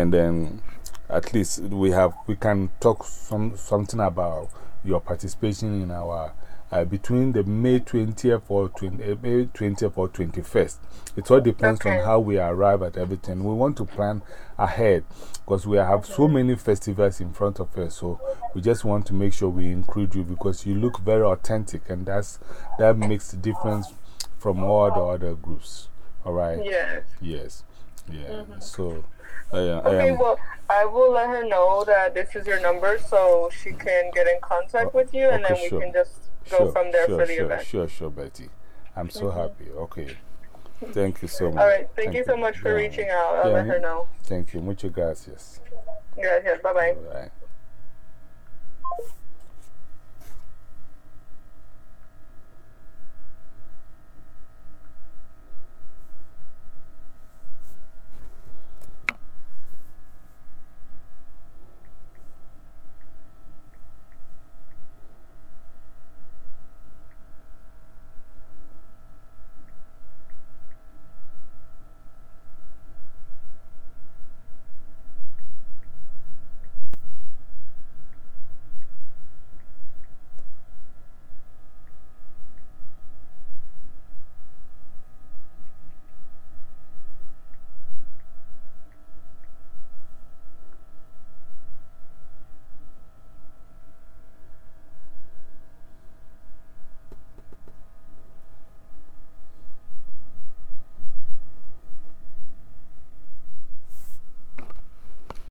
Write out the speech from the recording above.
And then at least we have, we can talk some, something about your participation in our uh, between the May 20th or 20, uh, May 20th or 21st. It all depends on how we arrive at everything. We want to plan ahead because we have so many festivals in front of us. So we just want to make sure we include you because you look very authentic and that's, that makes the difference from all the other groups. All right? Yes. Yes. Yeah. -hmm. So. okay, well, I will let her know that this is your number so she can get in contact with you and then we can just go sure, from there sure, for the sure, event. Sure, sure, Betty. I'm so -hmm. happy. Okay. Thank you so much. All right. Thank, thank you so much for yeah. reaching out. I'll yeah, let her know. Thank you. Muchas gracias. Gracias. Bye bye. Bye.